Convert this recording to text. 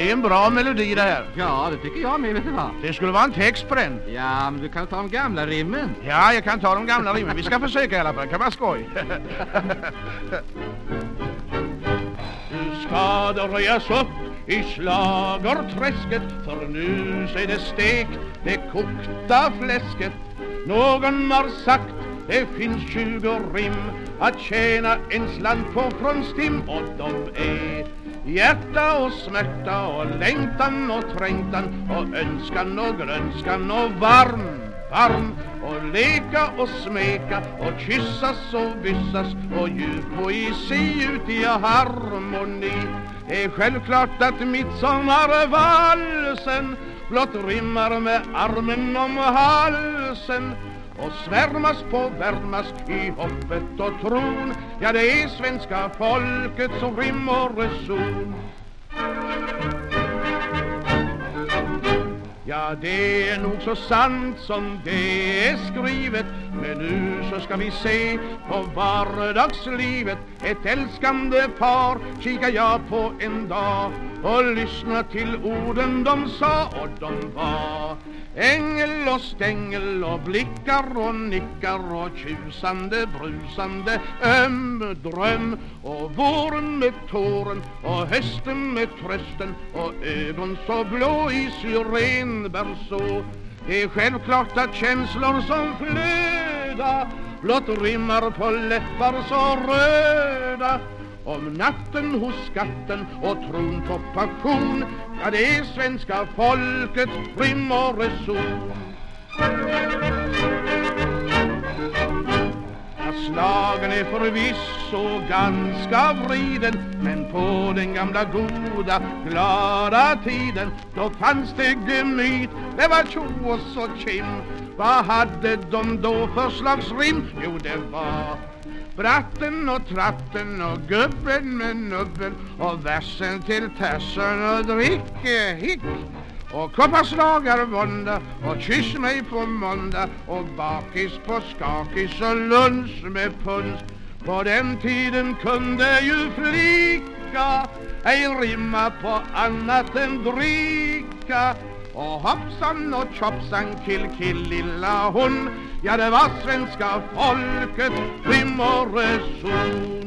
är en bra melodi det här. Ja, det tycker jag med, vet du vad? Det skulle vara en text på den. Ja, men du kan ta de gamla rimmen. Ja, jag kan ta de gamla rimmen. Vi ska försöka i alla fall. Det kan vara skoj. Ska det röjas upp i slagerträsket för nu är det stekt det kokta fläsket. Någon har sagt det finns 20 rim att tjäna en slant på från stim och de är Hjärta och smärta och längtan och trängtan och önskan och grönskan och varm, varm och leka och smeka och kyssas och byssas och djup poesi ut i harmoni. Det är självklart att midsommarvalsen blott rimmar med armen om halsen och svärmas på värmas i hoppet och tron. Ja, det är svenska folket som rim och reson Ja, det är nog så sant som det är skrivet. Men nu så ska vi se på vardagslivet. Ett älskande par kikar jag på en dag. Och lyssna till orden de sa och de var. Ängel och stängel och blickar och nickar och tjusande, brusande öm dröm och våren med tåren och hösten med trösten och ögon så blå i syrenbärså. Det är självklart att känslor som flöda blott rimmar på läppar så röda om natten hos skatten och tron på passion Ja, det är svenska folkets rim och reson. Ja, slagen är förvisso ganska vriden Men på den gamla goda, glada tiden Då fanns det gemyt, det var tjo och så kim. Vad hade de då för slags rim? Jo, det var Bratten och tratten och gubben med nubben och versen till tassen och dricke hick. Och kopparslagar måndag och kyss mig på måndag och bakis på skakis och lunch med puns på den tiden kunde ju flicka ej rimma på annat än dricka och hoppsan och tjoppsan kill kill lilla hon. Ja det var svenska folket rim och reson.